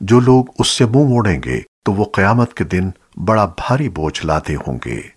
جو لوگ اس سے منہ موڑیں گے تو وہ قیامت کے دن بڑا بھاری بوجھ لاتے ہوں گے۔